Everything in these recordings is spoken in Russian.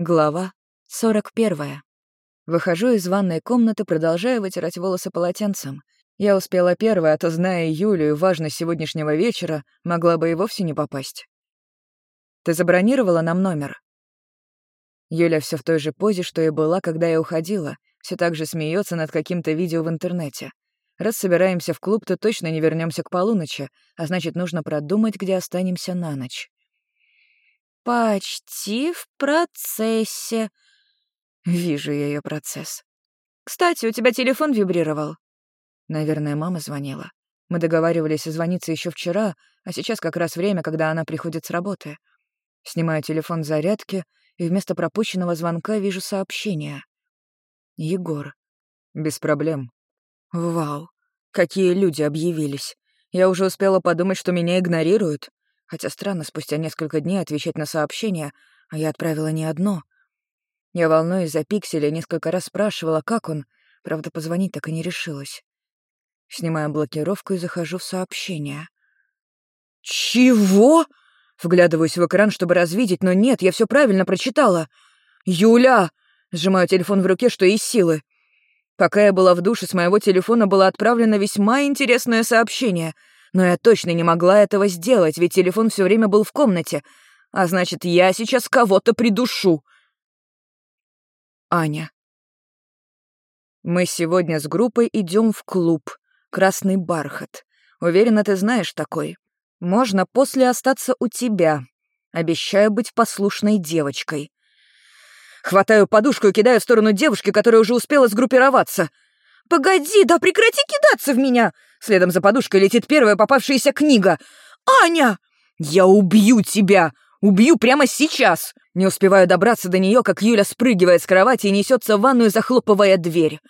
Глава 41. Выхожу из ванной комнаты, продолжая вытирать волосы полотенцем. Я успела первая, а то, зная Юлю важность сегодняшнего вечера, могла бы и вовсе не попасть. «Ты забронировала нам номер?» Юля все в той же позе, что и была, когда я уходила, все так же смеется над каким-то видео в интернете. Раз собираемся в клуб, то точно не вернемся к полуночи, а значит, нужно продумать, где останемся на ночь. «Почти в процессе». Вижу я ее процесс. «Кстати, у тебя телефон вибрировал». Наверное, мама звонила. Мы договаривались созвониться еще вчера, а сейчас как раз время, когда она приходит с работы. Снимаю телефон с зарядки, и вместо пропущенного звонка вижу сообщение. Егор. Без проблем. Вау, какие люди объявились. Я уже успела подумать, что меня игнорируют. Хотя странно спустя несколько дней отвечать на сообщения, а я отправила не одно. Я волнуюсь за Пикселя, несколько раз спрашивала, как он. Правда, позвонить так и не решилась. Снимаю блокировку и захожу в сообщение. «Чего?» Вглядываюсь в экран, чтобы развидеть, но нет, я все правильно прочитала. «Юля!» Сжимаю телефон в руке, что из силы. Пока я была в душе, с моего телефона было отправлено весьма интересное сообщение — но я точно не могла этого сделать, ведь телефон все время был в комнате. А значит, я сейчас кого-то придушу. Аня. Мы сегодня с группой идем в клуб «Красный бархат». Уверена, ты знаешь такой. Можно после остаться у тебя. Обещаю быть послушной девочкой. Хватаю подушку и кидаю в сторону девушки, которая уже успела сгруппироваться — «Погоди, да прекрати кидаться в меня!» Следом за подушкой летит первая попавшаяся книга. «Аня! Я убью тебя! Убью прямо сейчас!» Не успеваю добраться до нее, как Юля спрыгивает с кровати и несется в ванную, захлопывая дверь.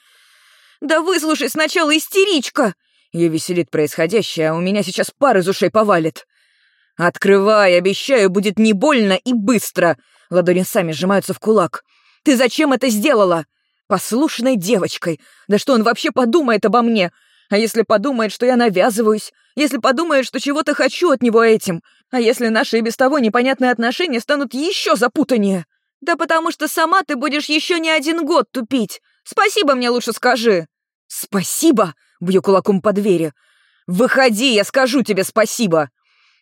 «Да выслушай сначала, истеричка!» Ее веселит происходящее, а у меня сейчас пар из ушей повалит. «Открывай, обещаю, будет не больно и быстро!» Ладони сами сжимаются в кулак. «Ты зачем это сделала?» Послушной девочкой. Да что он вообще подумает обо мне? А если подумает, что я навязываюсь? Если подумает, что чего-то хочу от него этим? А если наши и без того непонятные отношения станут еще запутаннее? Да потому что сама ты будешь еще не один год тупить. Спасибо мне лучше скажи. Спасибо? Бью кулаком по двери. Выходи, я скажу тебе спасибо.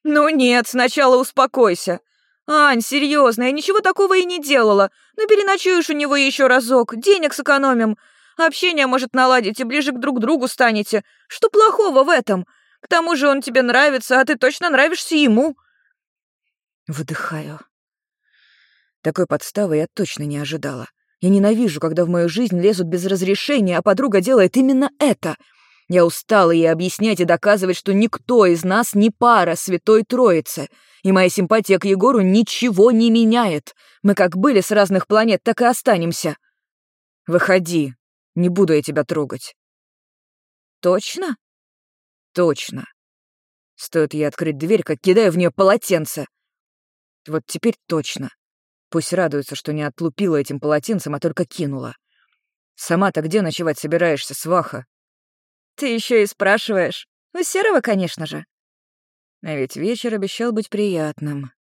Ну нет, сначала успокойся. «Ань, серьезно, я ничего такого и не делала. Ну, переночуешь у него еще разок, денег сэкономим. Общение может наладить, и ближе к друг другу станете. Что плохого в этом? К тому же он тебе нравится, а ты точно нравишься ему». Выдыхаю. Такой подставы я точно не ожидала. Я ненавижу, когда в мою жизнь лезут без разрешения, а подруга делает именно это. Я устала ей объяснять и доказывать, что никто из нас не пара Святой Троицы — и моя симпатия к Егору ничего не меняет. Мы как были с разных планет, так и останемся. Выходи, не буду я тебя трогать. Точно? Точно. Стоит ей открыть дверь, как кидаю в нее полотенце. Вот теперь точно. Пусть радуется, что не отлупила этим полотенцем, а только кинула. Сама-то где ночевать собираешься, сваха? Ты еще и спрашиваешь. У Серого, конечно же. А ведь вечер обещал быть приятным.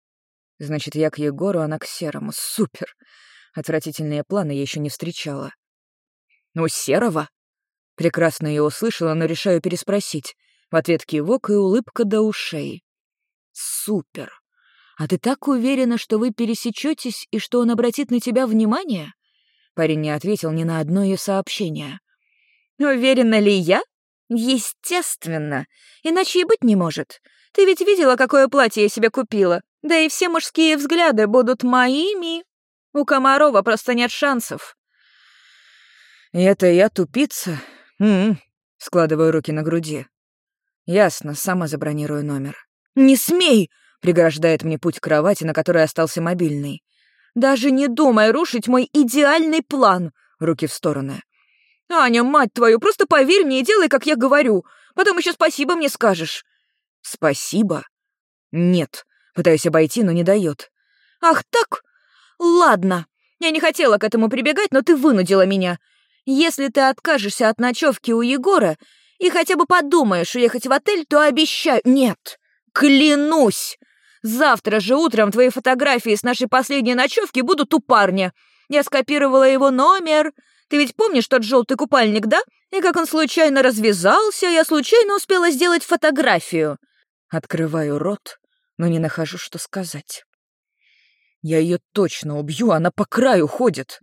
Значит, я к Егору, она к Серому. Супер! Отвратительные планы я еще не встречала. «Ну, Серого?» Прекрасно ее услышала, но решаю переспросить. В ответ кивок и улыбка до ушей. «Супер! А ты так уверена, что вы пересечетесь и что он обратит на тебя внимание?» Парень не ответил ни на одно ее сообщение. «Уверена ли я? Естественно. Иначе и быть не может. Ты ведь видела, какое платье я себе купила? Да и все мужские взгляды будут моими. У Комарова просто нет шансов». «Это я тупица?» «М-м», складываю руки на груди. «Ясно, сама забронирую номер». «Не смей!» — преграждает мне путь к кровати, на которой остался мобильный. «Даже не думай рушить мой идеальный план!» Руки в стороны. «Аня, мать твою, просто поверь мне и делай, как я говорю. Потом еще спасибо мне скажешь». «Спасибо?» «Нет». Пытаюсь обойти, но не дает. «Ах так? Ладно. Я не хотела к этому прибегать, но ты вынудила меня. Если ты откажешься от ночевки у Егора и хотя бы подумаешь уехать в отель, то обещаю... Нет, клянусь! Завтра же утром твои фотографии с нашей последней ночевки будут у парня. Я скопировала его номер. Ты ведь помнишь тот желтый купальник, да? И как он случайно развязался, я случайно успела сделать фотографию. Открываю рот, но не нахожу, что сказать. Я ее точно убью, она по краю ходит.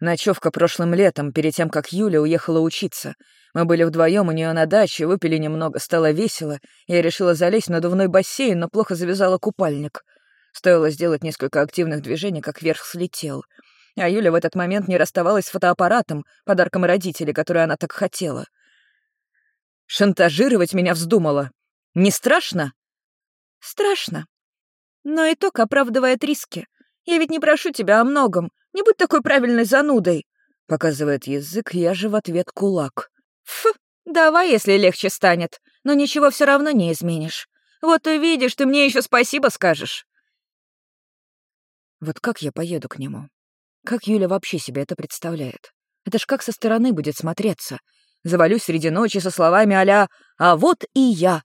Ночевка прошлым летом, перед тем, как Юля уехала учиться. Мы были вдвоем у нее на даче, выпили немного, стало весело. Я решила залезть в надувной бассейн, но плохо завязала купальник. Стоило сделать несколько активных движений, как вверх слетел. А Юля в этот момент не расставалась с фотоаппаратом, подарком родителей, который она так хотела. Шантажировать меня вздумала. Не страшно? Страшно. Но итог оправдывает риски. Я ведь не прошу тебя о многом. Не будь такой правильной занудой. Показывает язык, я же в ответ кулак. Фу, давай, если легче станет. Но ничего все равно не изменишь. Вот увидишь, ты мне еще спасибо скажешь. Вот как я поеду к нему? Как Юля вообще себе это представляет? Это ж как со стороны будет смотреться. Завалюсь среди ночи со словами а «А вот и я».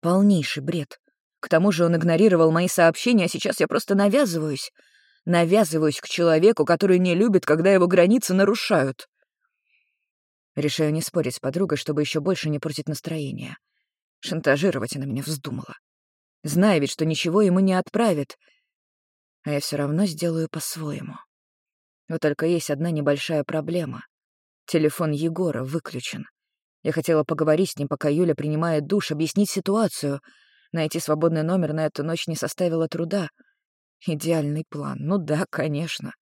Полнейший бред. К тому же он игнорировал мои сообщения, а сейчас я просто навязываюсь. Навязываюсь к человеку, который не любит, когда его границы нарушают. Решаю не спорить с подругой, чтобы еще больше не портить настроение. Шантажировать она меня вздумала. Зная ведь, что ничего ему не отправит. А я все равно сделаю по-своему. Вот только есть одна небольшая проблема. Телефон Егора выключен. Я хотела поговорить с ним, пока Юля принимает душ, объяснить ситуацию — Найти свободный номер на эту ночь не составило труда. Идеальный план. Ну да, конечно.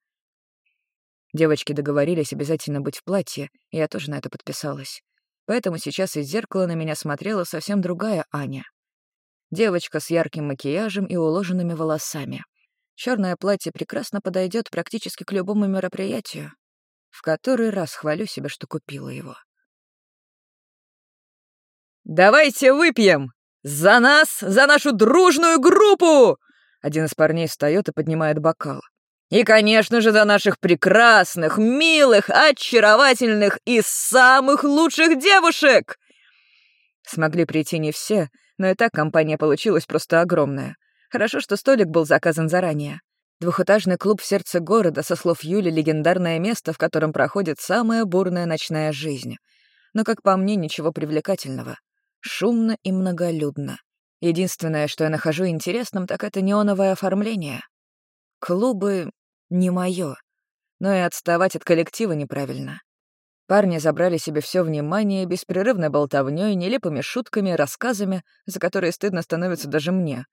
Девочки договорились обязательно быть в платье, и я тоже на это подписалась. Поэтому сейчас из зеркала на меня смотрела совсем другая Аня. Девочка с ярким макияжем и уложенными волосами. Черное платье прекрасно подойдет практически к любому мероприятию. В который раз хвалю себя, что купила его. «Давайте выпьем!» «За нас! За нашу дружную группу!» Один из парней встает и поднимает бокал. «И, конечно же, за наших прекрасных, милых, очаровательных и самых лучших девушек!» Смогли прийти не все, но и так компания получилась просто огромная. Хорошо, что столик был заказан заранее. Двухэтажный клуб в сердце города, со слов Юли, легендарное место, в котором проходит самая бурная ночная жизнь. Но, как по мне, ничего привлекательного. Шумно и многолюдно. Единственное, что я нахожу интересным, так это неоновое оформление. Клубы — не моё, но и отставать от коллектива неправильно. Парни забрали себе все внимание беспрерывной болтовнёй, нелепыми шутками, рассказами, за которые стыдно становится даже мне.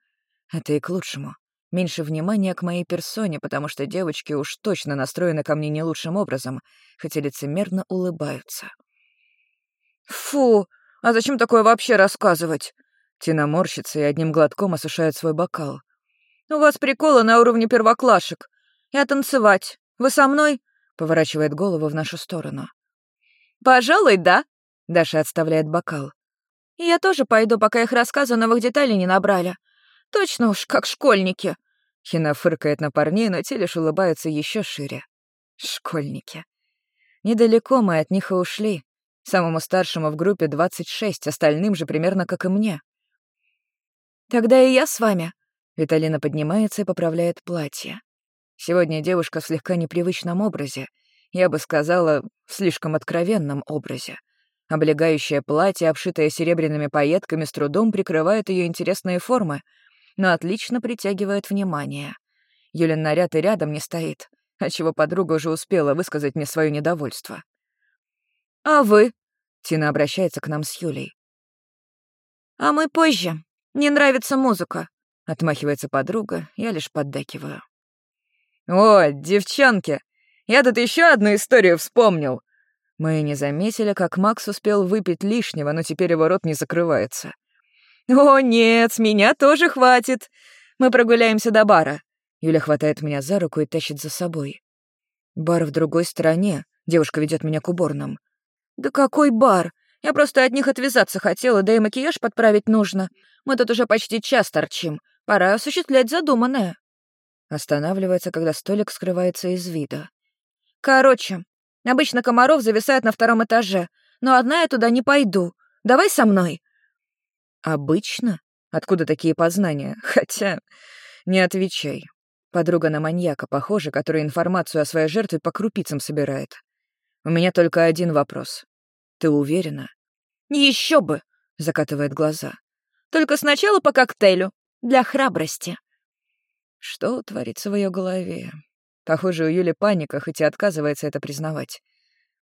Это и к лучшему. Меньше внимания к моей персоне, потому что девочки уж точно настроены ко мне не лучшим образом, хотя лицемерно улыбаются. «Фу, а зачем такое вообще рассказывать?» Тина морщится и одним глотком осушает свой бокал. «У вас приколы на уровне первоклашек. Я танцевать. Вы со мной?» Поворачивает голову в нашу сторону. «Пожалуй, да», — Даша отставляет бокал. «И я тоже пойду, пока их рассказы новых деталей не набрали. Точно уж, как школьники». Хина фыркает на парней, но те лишь улыбаются еще шире. «Школьники». Недалеко мы от них и ушли. Самому старшему в группе 26, остальным же примерно как и мне. «Тогда и я с вами». Виталина поднимается и поправляет платье. Сегодня девушка в слегка непривычном образе. Я бы сказала, в слишком откровенном образе. Облегающее платье, обшитое серебряными пайетками, с трудом прикрывает ее интересные формы, но отлично притягивает внимание. Юлин наряд и рядом не стоит, отчего подруга уже успела высказать мне свое недовольство. «А вы?» — Тина обращается к нам с Юлей. «А мы позже. Не нравится музыка», — отмахивается подруга, я лишь поддакиваю. «О, девчонки, я тут еще одну историю вспомнил!» Мы не заметили, как Макс успел выпить лишнего, но теперь его рот не закрывается. «О, нет, с меня тоже хватит. Мы прогуляемся до бара». Юля хватает меня за руку и тащит за собой. Бар в другой стороне. Девушка ведет меня к уборным. «Да какой бар? Я просто от них отвязаться хотела, да и макияж подправить нужно. Мы тут уже почти час торчим. Пора осуществлять задуманное». Останавливается, когда столик скрывается из вида. «Короче, обычно комаров зависают на втором этаже, но одна я туда не пойду. Давай со мной». «Обычно? Откуда такие познания? Хотя Не отвечай. Подруга на маньяка, похожа, который информацию о своей жертве по крупицам собирает. У меня только один вопрос. Ты уверена? Еще бы, закатывает глаза. Только сначала по коктейлю, для храбрости. Что творится в ее голове? Похоже, у Юли паника, хоть и отказывается это признавать.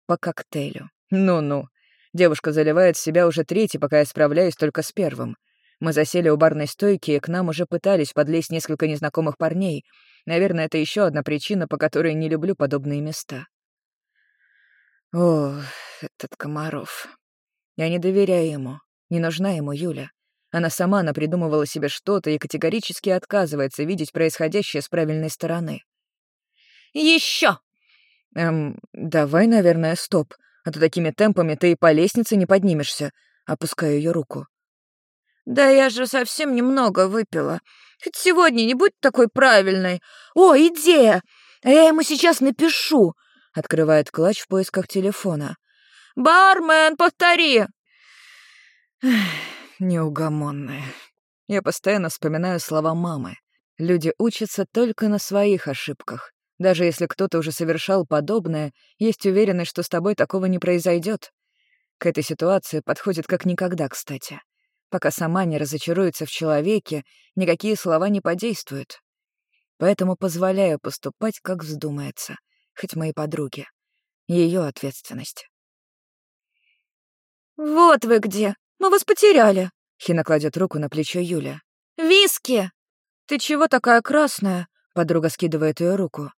По коктейлю. Ну-ну. Девушка заливает себя уже третий, пока я справляюсь только с первым. Мы засели у барной стойки, и к нам уже пытались подлезть несколько незнакомых парней. Наверное, это еще одна причина, по которой не люблю подобные места. О, этот Комаров. Я не доверяю ему. Не нужна ему Юля. Она сама напридумывала себе что-то и категорически отказывается видеть происходящее с правильной стороны. Еще! Эм, давай, наверное, стоп, а то такими темпами ты и по лестнице не поднимешься. Опускаю ее руку. Да я же совсем немного выпила. Хоть сегодня не будь такой правильной. О, идея! А я ему сейчас напишу. Открывает клатч в поисках телефона. «Бармен, повтори!» неугомонная. Я постоянно вспоминаю слова мамы. Люди учатся только на своих ошибках. Даже если кто-то уже совершал подобное, есть уверенность, что с тобой такого не произойдет. К этой ситуации подходит как никогда, кстати. Пока сама не разочаруется в человеке, никакие слова не подействуют. Поэтому позволяю поступать, как вздумается, хоть мои подруги. Ее ответственность. «Вот вы где! Мы вас потеряли!» Хина кладет руку на плечо Юля. «Виски!» «Ты чего такая красная?» Подруга скидывает ее руку.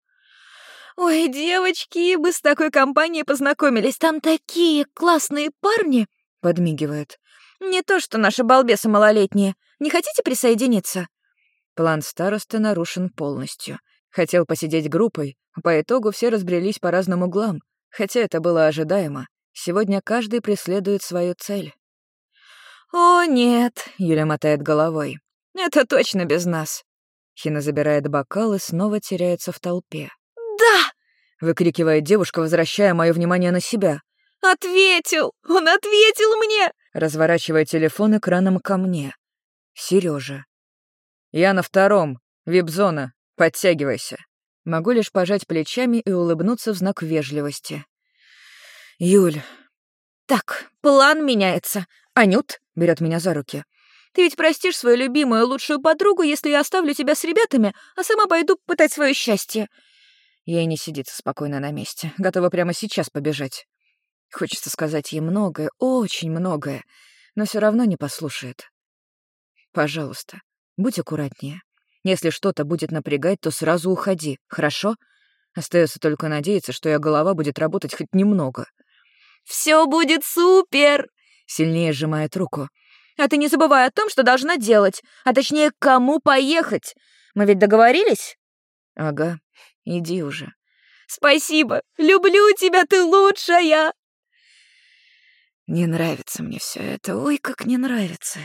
«Ой, девочки, мы с такой компанией познакомились. Там такие классные парни!» Подмигивает. «Не то, что наши балбесы малолетние. Не хотите присоединиться?» План старосты нарушен полностью. Хотел посидеть группой, по итогу все разбрелись по разным углам, хотя это было ожидаемо. Сегодня каждый преследует свою цель. «О, нет», — Юля мотает головой. «Это точно без нас». Хина забирает бокал и снова теряется в толпе. Выкрикивает девушка, возвращая мое внимание на себя. «Ответил! Он ответил мне!» Разворачивая телефон экраном ко мне. Сережа. «Я на втором. Вип-зона. Подтягивайся». Могу лишь пожать плечами и улыбнуться в знак вежливости. «Юль». «Так, план меняется. Анют берет меня за руки. Ты ведь простишь свою любимую лучшую подругу, если я оставлю тебя с ребятами, а сама пойду пытать свое счастье. Ей не сидится спокойно на месте, готова прямо сейчас побежать. Хочется сказать ей многое, очень многое, но все равно не послушает. Пожалуйста, будь аккуратнее. Если что-то будет напрягать, то сразу уходи, хорошо? Остается только надеяться, что ее голова будет работать хоть немного. Все будет супер! Сильнее сжимает руку. «А ты не забывай о том, что должна делать, а точнее, кому поехать. Мы ведь договорились?» «Ага, иди уже». «Спасибо! Люблю тебя, ты лучшая!» Не нравится мне все это, ой, как не нравится.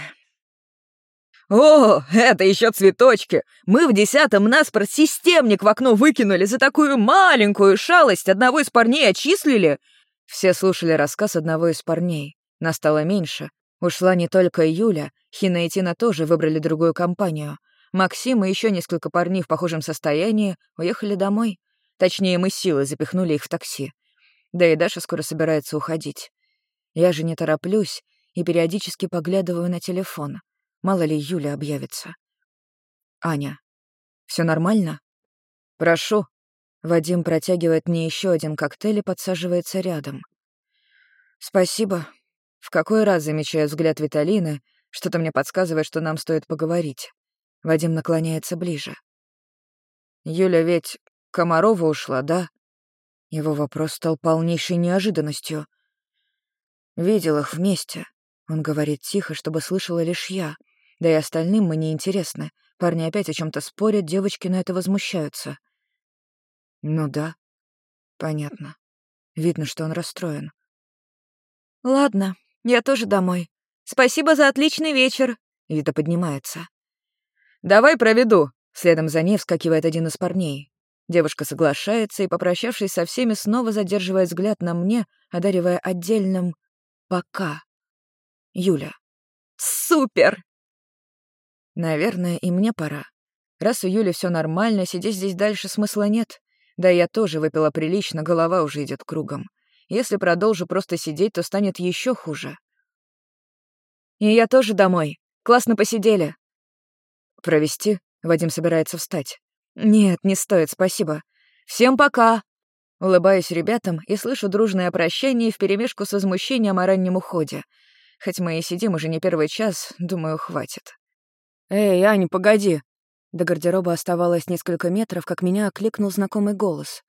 «О, это еще цветочки! Мы в десятом наспорт системник в окно выкинули за такую маленькую шалость, одного из парней отчислили!» Все слушали рассказ одного из парней. Нас стало меньше. Ушла не только Юля, Хина и Тина тоже выбрали другую компанию. Максим и еще несколько парней в похожем состоянии уехали домой. Точнее, мы силой запихнули их в такси. Да и Даша скоро собирается уходить. Я же не тороплюсь и периодически поглядываю на телефон. Мало ли Юля объявится. «Аня, все нормально?» «Прошу». Вадим протягивает мне еще один коктейль и подсаживается рядом. «Спасибо», в какой раз замечаю взгляд Виталины, что-то мне подсказывает, что нам стоит поговорить. Вадим наклоняется ближе. «Юля ведь Комарова ушла, да?» Его вопрос стал полнейшей неожиданностью. «Видел их вместе», — он говорит тихо, чтобы слышала лишь я. Да и остальным мы не интересны. Парни опять о чем то спорят, девочки на это возмущаются. «Ну да, понятно. Видно, что он расстроен». «Ладно, я тоже домой. Спасибо за отличный вечер. Вита поднимается. Давай проведу. Следом за ней вскакивает один из парней. Девушка соглашается и, попрощавшись со всеми, снова задерживает взгляд на мне, одаривая отдельным «пока». Юля. Супер! Наверное, и мне пора. Раз у Юли все нормально, сидеть здесь дальше смысла нет. Да я тоже выпила прилично, голова уже идет кругом. Если продолжу просто сидеть, то станет еще хуже. И я тоже домой. Классно посидели. Провести? Вадим собирается встать. Нет, не стоит, спасибо. Всем пока. Улыбаюсь ребятам и слышу дружное прощание вперемешку с возмущением о раннем уходе. Хоть мы и сидим уже не первый час, думаю, хватит. «Эй, Ань, погоди!» До гардероба оставалось несколько метров, как меня окликнул знакомый голос.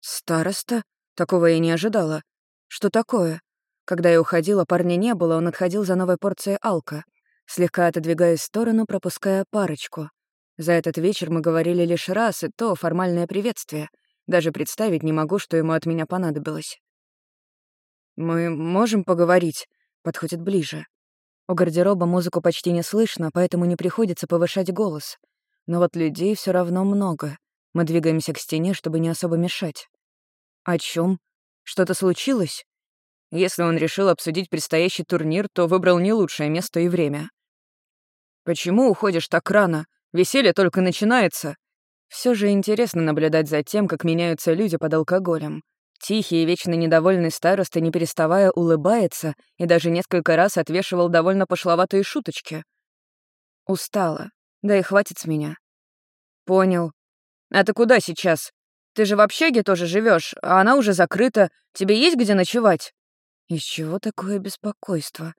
«Староста? Такого я не ожидала. Что такое?» Когда я уходила, парня не было, он отходил за новой порцией алка. Слегка отодвигаясь в сторону, пропуская парочку. За этот вечер мы говорили лишь раз, и то формальное приветствие. Даже представить не могу, что ему от меня понадобилось. «Мы можем поговорить?» — подходит ближе. У гардероба музыку почти не слышно, поэтому не приходится повышать голос. Но вот людей все равно много. Мы двигаемся к стене, чтобы не особо мешать. О чем? Что-то случилось? Если он решил обсудить предстоящий турнир, то выбрал не лучшее место и время. «Почему уходишь так рано? Веселье только начинается». Все же интересно наблюдать за тем, как меняются люди под алкоголем. Тихий и вечно недовольный староста, не переставая, улыбается и даже несколько раз отвешивал довольно пошловатые шуточки. Устала. Да и хватит с меня. Понял. А ты куда сейчас? Ты же в общаге тоже живешь, а она уже закрыта. Тебе есть где ночевать? Из чего такое беспокойство?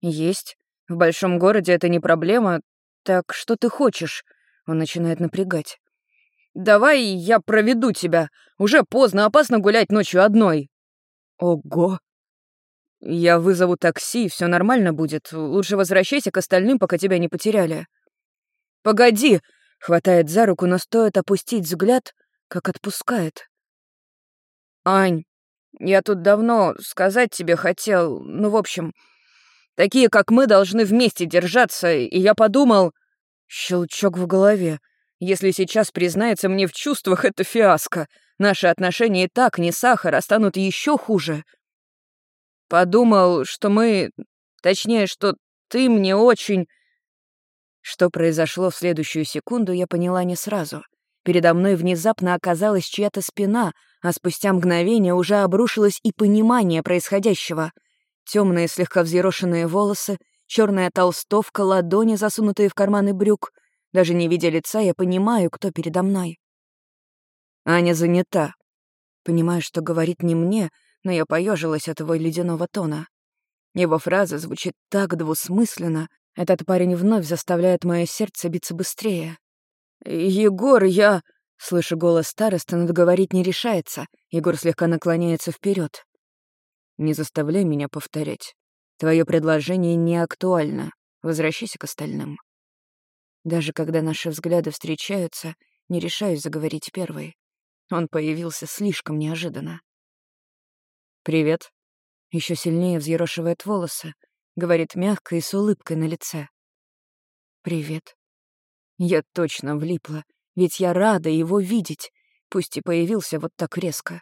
Есть. В большом городе это не проблема. Так что ты хочешь? Он начинает напрягать. «Давай я проведу тебя. Уже поздно, опасно гулять ночью одной». «Ого!» «Я вызову такси, все нормально будет. Лучше возвращайся к остальным, пока тебя не потеряли». «Погоди!» — хватает за руку, но стоит опустить взгляд, как отпускает. «Ань, я тут давно сказать тебе хотел, ну, в общем, такие, как мы, должны вместе держаться, и я подумал...» Щелчок в голове. Если сейчас признается мне в чувствах, это фиаско. Наши отношения и так не сахар, а станут еще хуже. Подумал, что мы... Точнее, что ты мне очень... Что произошло в следующую секунду, я поняла не сразу. Передо мной внезапно оказалась чья-то спина, а спустя мгновение уже обрушилось и понимание происходящего. Темные слегка взъерошенные волосы, черная толстовка, ладони, засунутые в карманы брюк — даже не видя лица, я понимаю, кто передо мной. Аня занята. Понимаю, что говорит не мне, но я поежилась от его ледяного тона. Его фраза звучит так двусмысленно. Этот парень вновь заставляет мое сердце биться быстрее. «Егор, я...» Слышу голос староста, но договорить не решается. Егор слегка наклоняется вперед. «Не заставляй меня повторять. Твое предложение не актуально. Возвращайся к остальным». Даже когда наши взгляды встречаются, не решаюсь заговорить первой. Он появился слишком неожиданно. «Привет». Еще сильнее взъерошивает волосы, говорит мягко и с улыбкой на лице. «Привет». Я точно влипла, ведь я рада его видеть, пусть и появился вот так резко.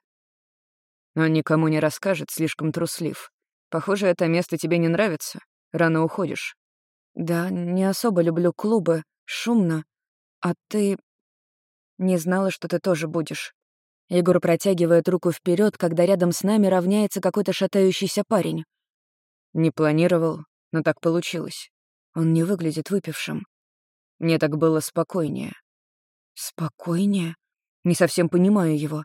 Он никому не расскажет, слишком труслив. Похоже, это место тебе не нравится. Рано уходишь. Да, не особо люблю клубы, Шумно. А ты... Не знала, что ты тоже будешь. Егор протягивает руку вперед, когда рядом с нами равняется какой-то шатающийся парень. Не планировал, но так получилось. Он не выглядит выпившим. Мне так было спокойнее. Спокойнее? Не совсем понимаю его.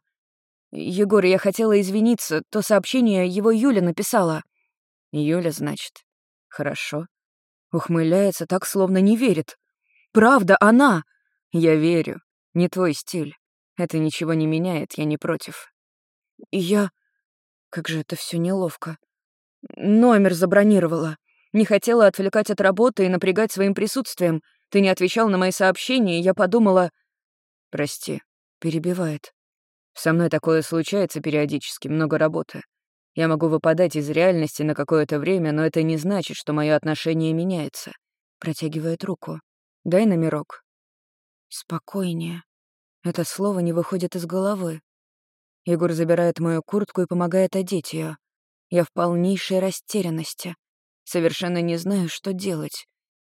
Егор, я хотела извиниться, то сообщение его Юля написала. Юля, значит. Хорошо. Ухмыляется так, словно не верит. Правда, она!» «Я верю. Не твой стиль. Это ничего не меняет, я не против». Я... Как же это все неловко. Номер забронировала. Не хотела отвлекать от работы и напрягать своим присутствием. Ты не отвечал на мои сообщения, и я подумала... Прости, перебивает. Со мной такое случается периодически, много работы. Я могу выпадать из реальности на какое-то время, но это не значит, что мое отношение меняется. Протягивает руку. Дай номерок». «Спокойнее». Это слово не выходит из головы. Егор забирает мою куртку и помогает одеть ее. Я в полнейшей растерянности. Совершенно не знаю, что делать.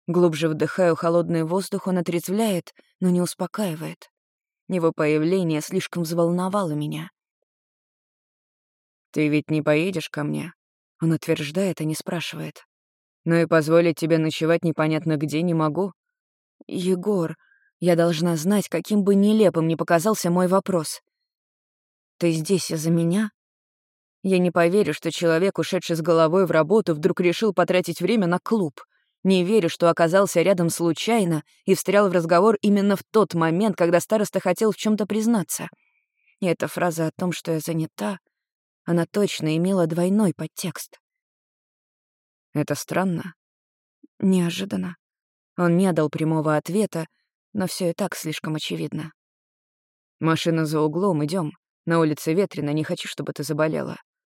Глубже вдыхаю холодный воздух, он отрезвляет, но не успокаивает. Его появление слишком взволновало меня. «Ты ведь не поедешь ко мне?» Он утверждает, а не спрашивает. «Ну и позволить тебе ночевать непонятно где не могу». «Егор, я должна знать, каким бы нелепым ни показался мой вопрос. Ты здесь из-за меня?» Я не поверю, что человек, ушедший с головой в работу, вдруг решил потратить время на клуб. Не верю, что оказался рядом случайно и встрял в разговор именно в тот момент, когда староста хотел в чем то признаться. И эта фраза о том, что я занята, она точно имела двойной подтекст. Это странно. Неожиданно. Он не дал прямого ответа, но все и так слишком очевидно. «Машина за углом, идем. На улице ветрено, не хочу, чтобы ты заболела».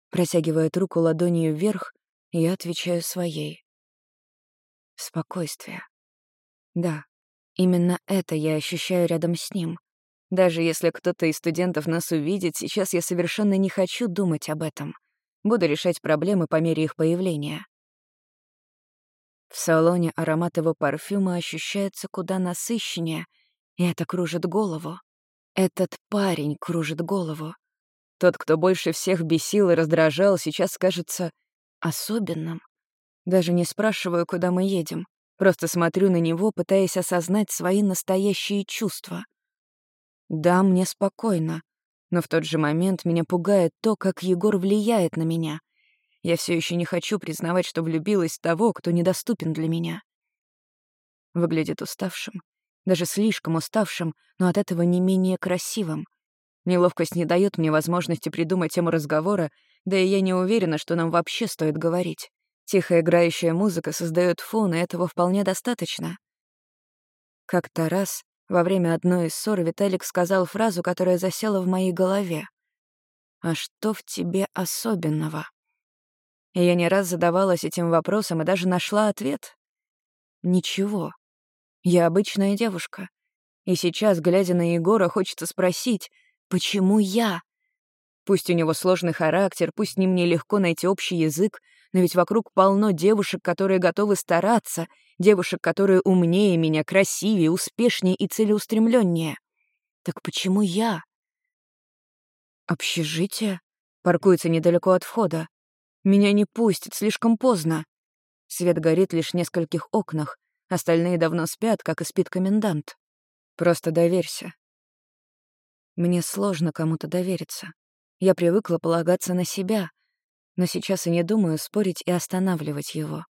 Протягивает руку ладонью вверх, и я отвечаю своей. Спокойствие. Да, именно это я ощущаю рядом с ним. Даже если кто-то из студентов нас увидит, сейчас я совершенно не хочу думать об этом. Буду решать проблемы по мере их появления. В салоне аромат его парфюма ощущается куда насыщеннее, и это кружит голову. Этот парень кружит голову. Тот, кто больше всех бесил и раздражал, сейчас кажется особенным. Даже не спрашиваю, куда мы едем. Просто смотрю на него, пытаясь осознать свои настоящие чувства. Да, мне спокойно, но в тот же момент меня пугает то, как Егор влияет на меня — я все еще не хочу признавать, что влюбилась в того, кто недоступен для меня. Выглядит уставшим, даже слишком уставшим, но от этого не менее красивым. Неловкость не дает мне возможности придумать тему разговора, да и я не уверена, что нам вообще стоит говорить. Тихо играющая музыка создает фон, и этого вполне достаточно. Как-то раз, во время одной из ссор, Виталик сказал фразу, которая засела в моей голове. «А что в тебе особенного?» И я не раз задавалась этим вопросом и даже нашла ответ. Ничего. Я обычная девушка. И сейчас, глядя на Егора, хочется спросить, почему я? Пусть у него сложный характер, пусть с ним нелегко найти общий язык, но ведь вокруг полно девушек, которые готовы стараться, девушек, которые умнее меня, красивее, успешнее и целеустремленнее. Так почему я? Общежитие? Паркуется недалеко от входа. Меня не пустят, слишком поздно. Свет горит лишь в нескольких окнах, остальные давно спят, как и спит комендант. Просто доверься. Мне сложно кому-то довериться. Я привыкла полагаться на себя, но сейчас и не думаю спорить и останавливать его.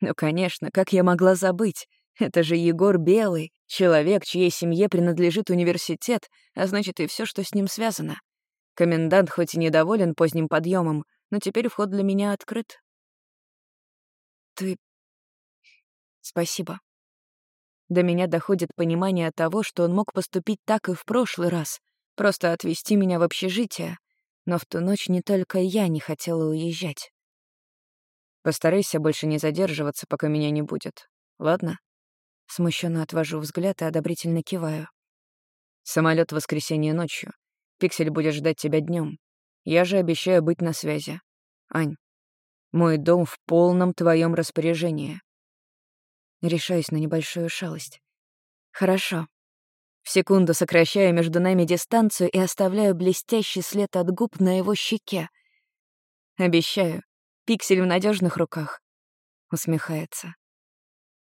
Ну, конечно, как я могла забыть? Это же Егор Белый, человек, чьей семье принадлежит университет, а значит и все, что с ним связано. Комендант хоть и недоволен поздним подъемом, но теперь вход для меня открыт. Ты... Спасибо. До меня доходит понимание того, что он мог поступить так и в прошлый раз, просто отвезти меня в общежитие, но в ту ночь не только я не хотела уезжать. Постарайся больше не задерживаться, пока меня не будет. Ладно? Смущенно отвожу взгляд и одобрительно киваю. Самолет в воскресенье ночью. Пиксель будет ждать тебя днем. Я же обещаю быть на связи. Ань, мой дом в полном твоем распоряжении. Решаюсь на небольшую шалость. Хорошо. В секунду сокращаю между нами дистанцию и оставляю блестящий след от губ на его щеке. Обещаю, пиксель в надежных руках. Усмехается.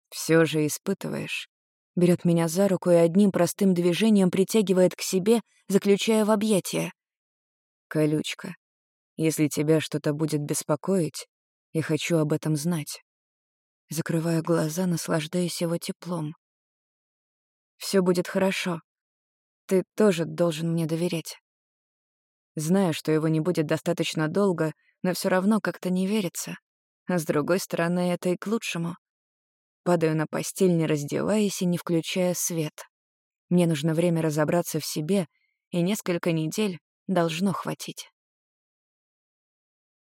Все же испытываешь. Берет меня за руку и одним простым движением притягивает к себе, заключая в объятия. Колючка, если тебя что-то будет беспокоить, я хочу об этом знать. Закрываю глаза, наслаждаясь его теплом. Все будет хорошо. Ты тоже должен мне доверять. Знаю, что его не будет достаточно долго, но все равно как-то не верится. А с другой стороны, это и к лучшему. Падаю на постель, не раздеваясь и не включая свет. Мне нужно время разобраться в себе, и несколько недель должно хватить.